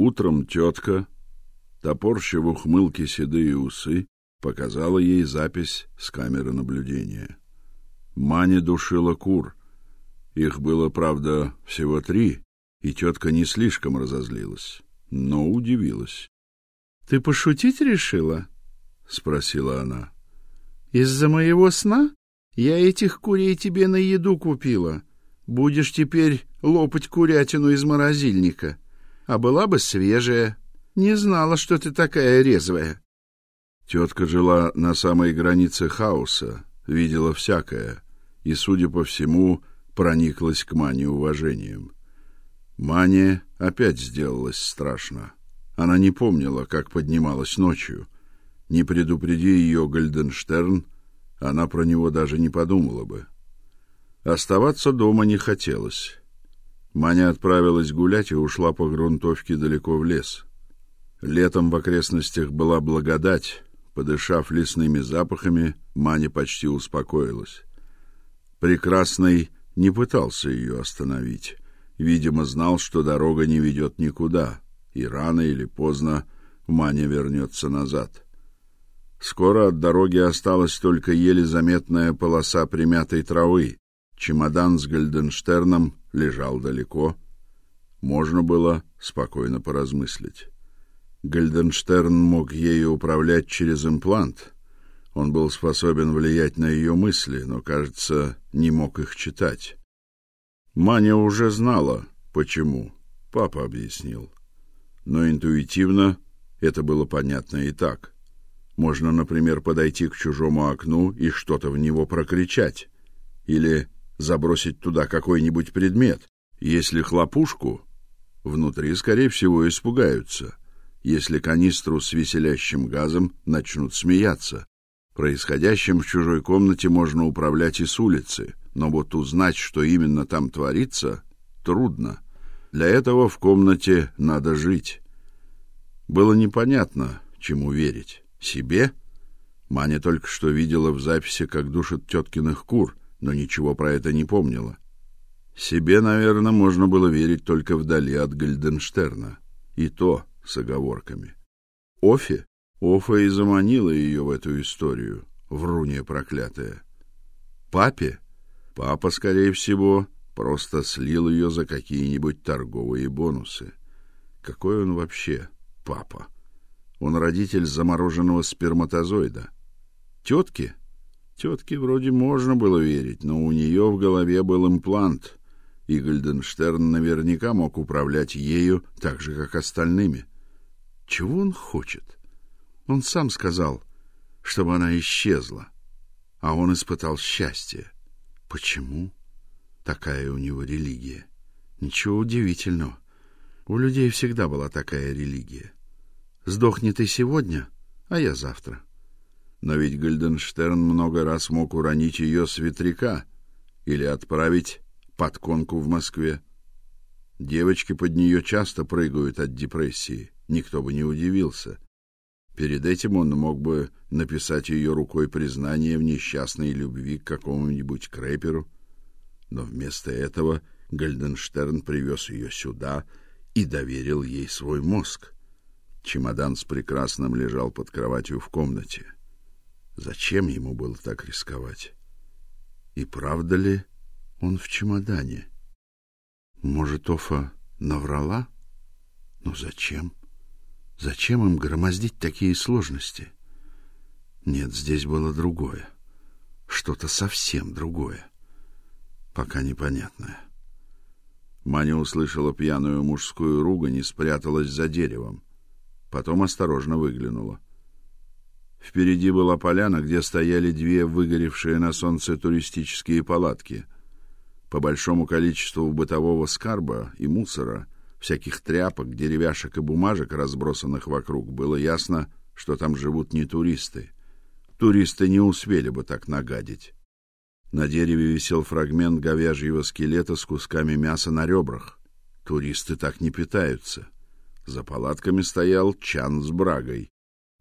Утром тетка, топорща в ухмылке седые усы, показала ей запись с камеры наблюдения. Маня душила кур. Их было, правда, всего три, и тетка не слишком разозлилась, но удивилась. Ты пошутить решила? спросила она. Из-за моего сна я этих курей тебе на еду купила. Будешь теперь лопать курятину из морозильника. А была бы свежая. Не знала, что ты такая резвая. Тетка жила на самой границе хаоса, видела всякое и, судя по всему, прониклась к Мане уважением. Мане опять сделалось страшно. Она не помнила, как поднималась ночью. Не предупреди ее Гольденштерн, она про него даже не подумала бы. Оставаться дома не хотелось. Маня отправилась гулять и ушла по грунтовке далеко в лес. Летом в окрестностях была благодать. Подышав лесными запахами, Маня почти успокоилась. Прекрасный не пытался ее остановить. Видимо, знал, что дорога не ведет никуда, и рано или поздно Маня вернется назад. Скоро от дороги осталась только еле заметная полоса примятой травы. Чемодан с Гальденштерном лежал далеко. Можно было спокойно поразмыслить. Гальденштерн мог ею управлять через имплант. Он был способен влиять на ее мысли, но, кажется, не мог их читать. Маня уже знала, почему. Папа объяснил. Но интуитивно это было понятно и так. Можно, например, подойти к чужому окну и что-то в него прокричать. Или забросить туда какой-нибудь предмет. Если хлопушку, внутри, скорее всего, испугаются. Если канистру с веселящим газом, начнут смеяться. Происходящим в чужой комнате можно управлять и с улицы, но вот узнать, что именно там творится, трудно. Для этого в комнате надо жить. Было непонятно, чему верить. Себе? Маня только что видела в записи, как душат теткиных кур — но ничего про это не помнила. Себе, наверное, можно было верить только вдали от Гальденштерна, и то с оговорками. Офи, Офа и заманила ее в эту историю, врунья проклятая. Папе, папа, скорее всего, просто слил ее за какие-нибудь торговые бонусы. Какой он вообще папа? Он родитель замороженного сперматозоида. Тетки Тетке вроде можно было верить, но у нее в голове был имплант, и Гольденштерн наверняка мог управлять ею так же, как остальными. Чего он хочет? Он сам сказал, чтобы она исчезла, а он испытал счастье. Почему? Такая у него религия. Ничего удивительного. У людей всегда была такая религия. Сдохни ты сегодня, а я завтра. Но ведь Гальденштерн много раз мог уронить ее с ветряка или отправить под конку в Москве. Девочки под нее часто прыгают от депрессии, никто бы не удивился. Перед этим он мог бы написать ее рукой признание в несчастной любви к какому-нибудь крэперу, но вместо этого Гальденштерн привез ее сюда и доверил ей свой мозг. Чемодан с прекрасным лежал под кроватью в комнате. Зачем ему было так рисковать? И правда ли он в чемодане? Может, Офа наврала? Но зачем? Зачем им громоздить такие сложности? Нет, здесь было другое. Что-то совсем другое. Пока непонятное. Маня услышала пьяную мужскую ругань и спряталась за деревом. Потом осторожно выглянула. Впереди была поляна, где стояли две выгоревшие на солнце туристические палатки. По большому количеству бытового скарба и мусора, всяких тряпок, деревяшек и бумажек, разбросанных вокруг, было ясно, что там живут не туристы. Туристы не успели бы так нагадить. На дереве висел фрагмент говяжьего скелета с кусками мяса на ребрах. Туристы так не питаются. За палатками стоял чан с брагой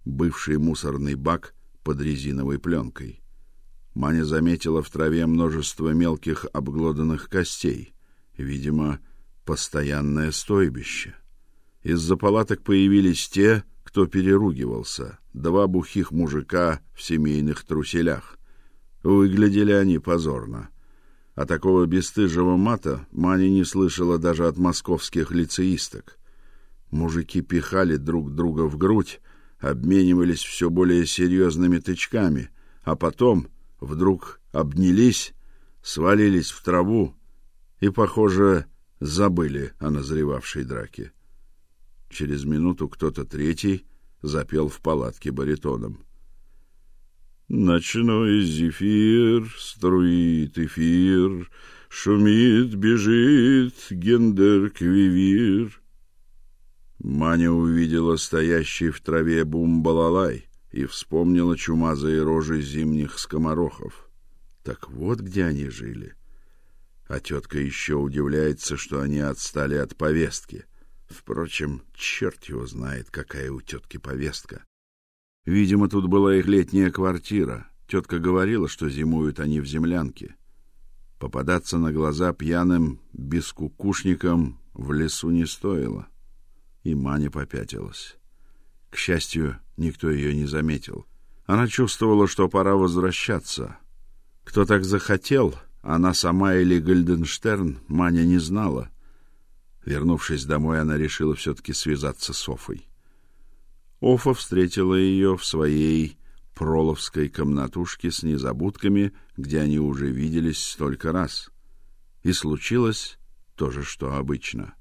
бывший мусорный бак под резиновой пленкой. Маня заметила в траве множество мелких обглоданных костей, видимо, постоянное стойбище. Из-за палаток появились те, кто переругивался. Два бухих мужика в семейных труселях. Выглядели они позорно. А такого бесстыжего мата Маня не слышала даже от московских лицеисток. Мужики пихали друг друга в грудь, обменивались все более серьезными тычками, а потом вдруг обнялись, свалились в траву и, похоже, забыли о назревавшей драке. Через минуту кто-то третий запел в палатке баритоном. Ночной зефир струит эфир, шумит, бежит гендер-квивир. Маня увидела стоящий в траве бум-балалай и вспомнила чумазые рожи зимних скоморохов. Так вот где они жили. А тетка еще удивляется, что они отстали от повестки. Впрочем, черт его знает, какая у тетки повестка. Видимо, тут была их летняя квартира. Тетка говорила, что зимуют они в землянке. Попадаться на глаза пьяным бескукушникам в лесу не стоило. И Маня попятилась. К счастью, никто ее не заметил. Она чувствовала, что пора возвращаться. Кто так захотел, она сама или Гольденштерн, Маня не знала. Вернувшись домой, она решила все таки связаться с Софой. Офа встретила ее в своей проловской комнатушке с незабудками, где они уже виделись столько раз. И случилось то же, что обычно.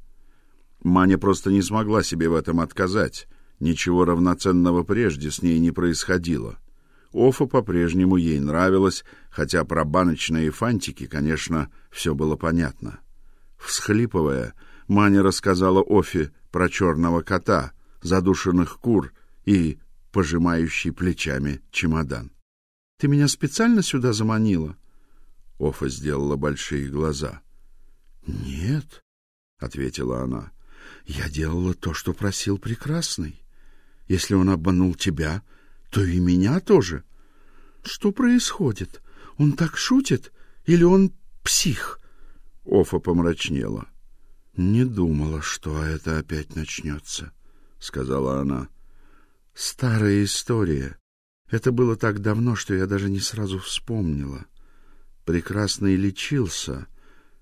Маня просто не смогла себе в этом отказать. Ничего равноценного прежде с ней не происходило. Офа по-прежнему ей нравилась, хотя про баночные фантики, конечно, все было понятно. Всхлипывая, Маня рассказала Офе про черного кота, задушенных кур и пожимающий плечами чемодан. Ты меня специально сюда заманила? Офа сделала большие глаза. Нет, ответила она. Я делала то, что просил прекрасный. Если он обманул тебя, то и меня тоже. Что происходит? Он так шутит или он псих? Офа помрачнела. Не думала, что это опять начнется сказала она. Старая история. Это было так давно, что я даже не сразу вспомнила. Прекрасный лечился,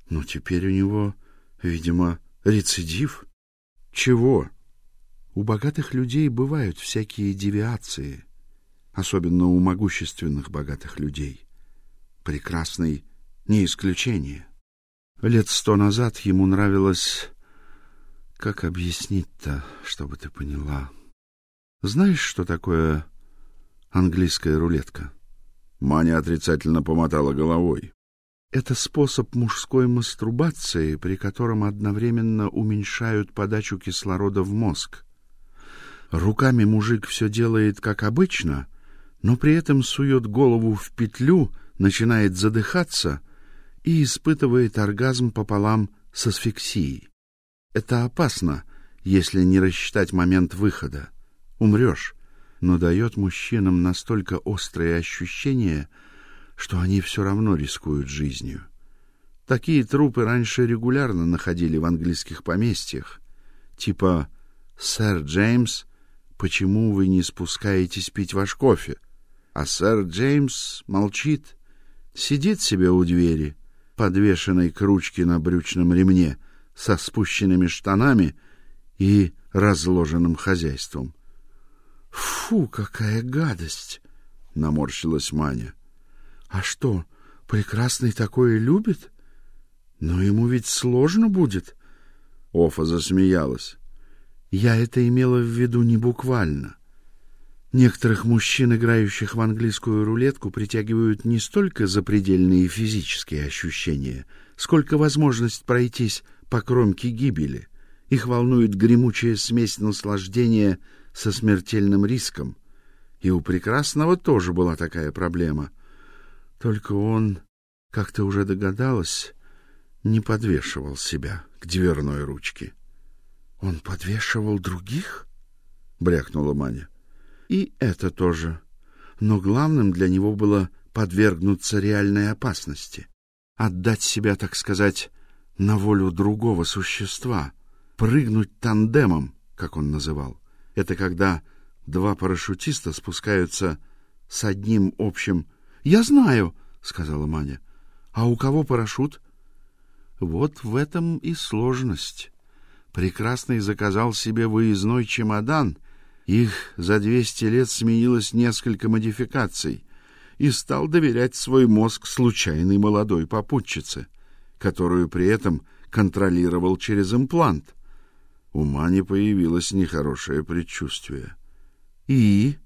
но теперь у него, видимо, рецидив. Чего? У богатых людей бывают всякие девиации, особенно у могущественных богатых людей. Прекрасный не исключение. Лет сто назад ему нравилось как объяснить-то, чтобы ты поняла? Знаешь, что такое английская рулетка? Маня отрицательно помотала головой. Это способ мужской мастурбации, при котором одновременно уменьшают подачу кислорода в мозг. Руками мужик все делает как обычно, но при этом сует голову в петлю, начинает задыхаться и испытывает оргазм пополам с асфиксией. Это опасно, если не рассчитать момент выхода. Умрешь, но дает мужчинам настолько острые ощущения, что они все равно рискуют жизнью. Такие трупы раньше регулярно находили в английских поместьях, типа «Сэр Джеймс, почему вы не спускаетесь пить ваш кофе?» А сэр Джеймс молчит, сидит себе у двери, подвешенной к ручке на брючном ремне — со спущенными штанами и разложенным хозяйством. Фу, какая гадость, наморщилась Маня. А что, прекрасный такое любит? Но ему ведь сложно будет. Офа засмеялась. Я это имела в виду не буквально. Некоторых мужчин, играющих в английскую рулетку, притягивают не столько запредельные физические ощущения, сколько возможность пройтись по кромке гибели. Их волнует гремучая смесь наслаждения со смертельным риском. И у прекрасного тоже была такая проблема. Только он, как ты уже догадалась, не подвешивал себя к дверной ручке. Он подвешивал других? брякнула Маня. И это тоже. Но главным для него было подвергнуться реальной опасности, отдать себя, так сказать, на волю другого существа, прыгнуть тандемом, как он называл. Это когда два парашютиста спускаются с одним общим... — Я знаю, — сказала Маня. — А у кого парашют? — Вот в этом и сложность. Прекрасный заказал себе выездной чемодан. Их за двести лет сменилось несколько модификаций. И стал доверять свой мозг случайной молодой попутчице, которую при этом контролировал через имплант. У Мани появилось нехорошее предчувствие. И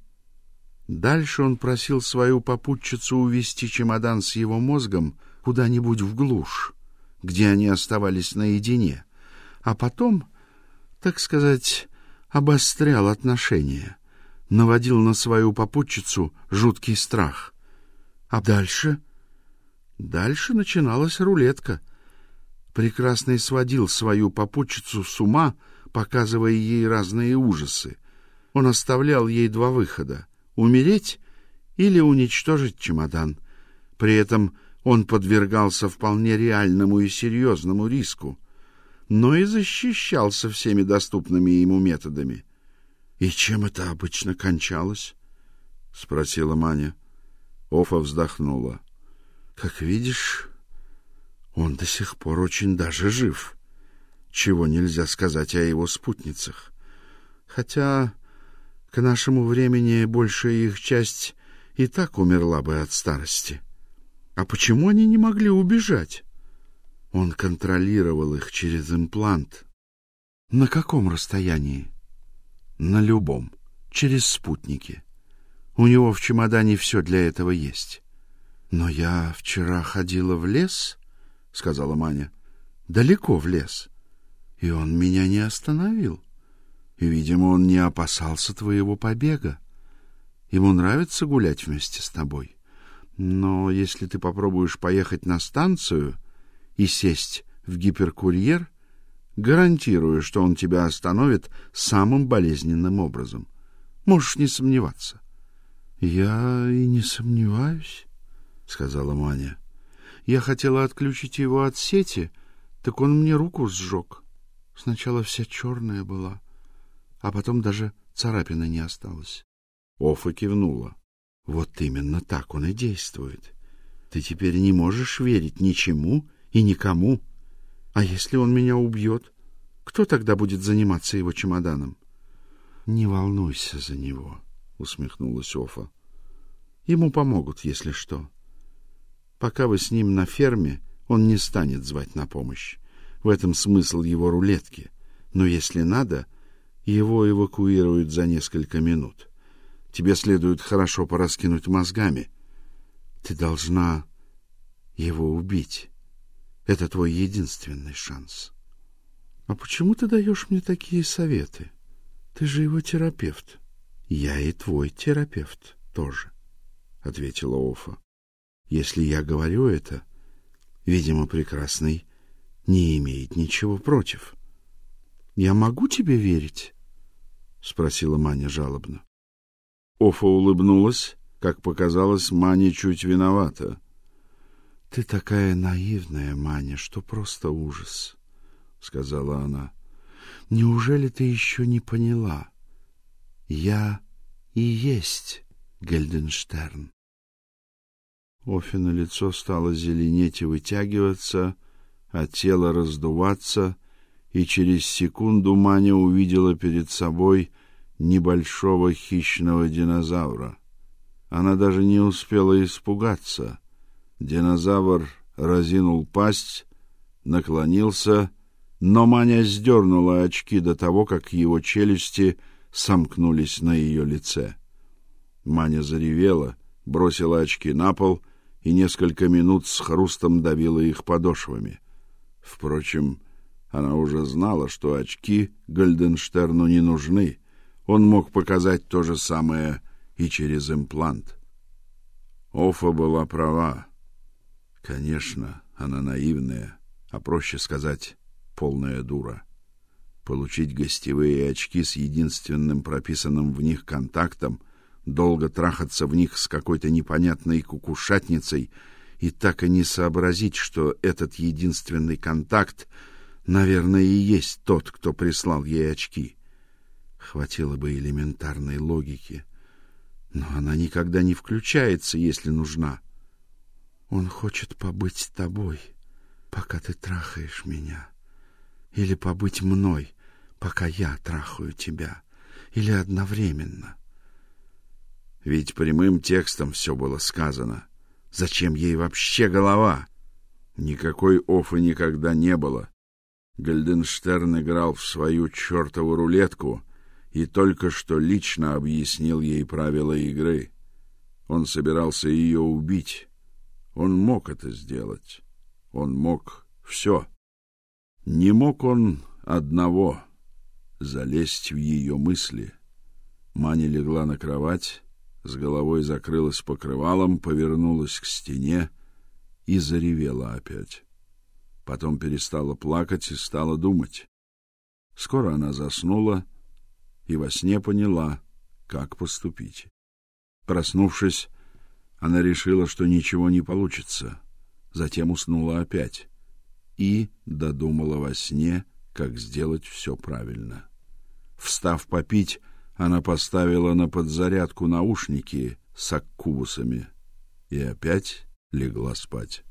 дальше он просил свою попутчицу увести чемодан с его мозгом куда-нибудь в глушь, где они оставались наедине, а потом, так сказать, обострял отношения, наводил на свою попутчицу жуткий страх. А дальше? Дальше начиналась рулетка. Прекрасный сводил свою попутчицу с ума, показывая ей разные ужасы. Он оставлял ей два выхода — умереть или уничтожить чемодан. При этом он подвергался вполне реальному и серьезному риску, но и защищался всеми доступными ему методами. — И чем это обычно кончалось? — спросила Маня. Офа вздохнула. — Как видишь, он до сих пор очень даже жив, чего нельзя сказать о его спутницах. Хотя к нашему времени большая их часть и так умерла бы от старости. А почему они не могли убежать? Он контролировал их через имплант. На каком расстоянии? На любом, через спутники. У него в чемодане все для этого есть. Но я вчера ходила в лес — сказала Маня. «Далеко в лес. И он меня не остановил. Видимо, он не опасался твоего побега. Ему нравится гулять вместе с тобой. Но если ты попробуешь поехать на станцию и сесть в гиперкурьер, гарантирую, что он тебя остановит самым болезненным образом. Можешь не сомневаться». «Я и не сомневаюсь», — сказала Маня. Я хотела отключить его от сети, так он мне руку сжег. Сначала вся черная была, а потом даже царапины не осталось. Офа кивнула. Вот именно так он и действует. Ты теперь не можешь верить ничему и никому. А если он меня убьет, кто тогда будет заниматься его чемоданом? Не волнуйся за него, усмехнулась Офа. Ему помогут, если что. Пока вы с ним на ферме, он не станет звать на помощь. В этом смысл его рулетки. Но если надо, его эвакуируют за несколько минут. Тебе следует хорошо пораскинуть мозгами. Ты должна его убить. Это твой единственный шанс. А почему ты даешь мне такие советы? Ты же его терапевт. Я и твой терапевт тоже, ответила Офа. Если я говорю это, видимо, прекрасный не имеет ничего против. Я могу тебе верить? Спросила Маня жалобно. Офа улыбнулась, как показалось, Мане чуть виновата. Ты такая наивная, Маня, что просто ужас, сказала она. Неужели ты еще не поняла? Я и есть Гельденштерн. Офина лицо стало зеленеть и вытягиваться, а тело раздуваться, и через секунду Маня увидела перед собой небольшого хищного динозавра. Она даже не успела испугаться. Динозавр разинул пасть, наклонился, но Маня сдернула очки до того, как его челюсти сомкнулись на ее лице. Маня заревела, бросила очки на пол и несколько минут с хрустом давила их подошвами. Впрочем, она уже знала, что очки Гольденштерну не нужны. Он мог показать то же самое и через имплант. Офа была права. Конечно, она наивная, а проще сказать, полная дура. Получить гостевые очки с единственным прописанным в них контактом долго трахаться в них с какой-то непонятной кукушатницей и так и не сообразить, что этот единственный контакт, наверное, и есть тот, кто прислал ей очки. Хватило бы элементарной логики, но она никогда не включается, если нужна. Он хочет побыть с тобой, пока ты трахаешь меня, или побыть мной, пока я трахаю тебя, или одновременно. Ведь прямым текстом все было сказано. Зачем ей вообще голова? Никакой офы никогда не было. Гальденштерн играл в свою чертову рулетку и только что лично объяснил ей правила игры. Он собирался ее убить. Он мог это сделать. Он мог все. Не мог он одного залезть в ее мысли. Маня легла на кровать, с головой закрылась покрывалом, повернулась к стене и заревела опять. Потом перестала плакать и стала думать. Скоро она заснула и во сне поняла, как поступить. Проснувшись, она решила, что ничего не получится. Затем уснула опять и додумала во сне, как сделать все правильно. Встав попить, она поставила на подзарядку наушники с аккубусами и опять легла спать.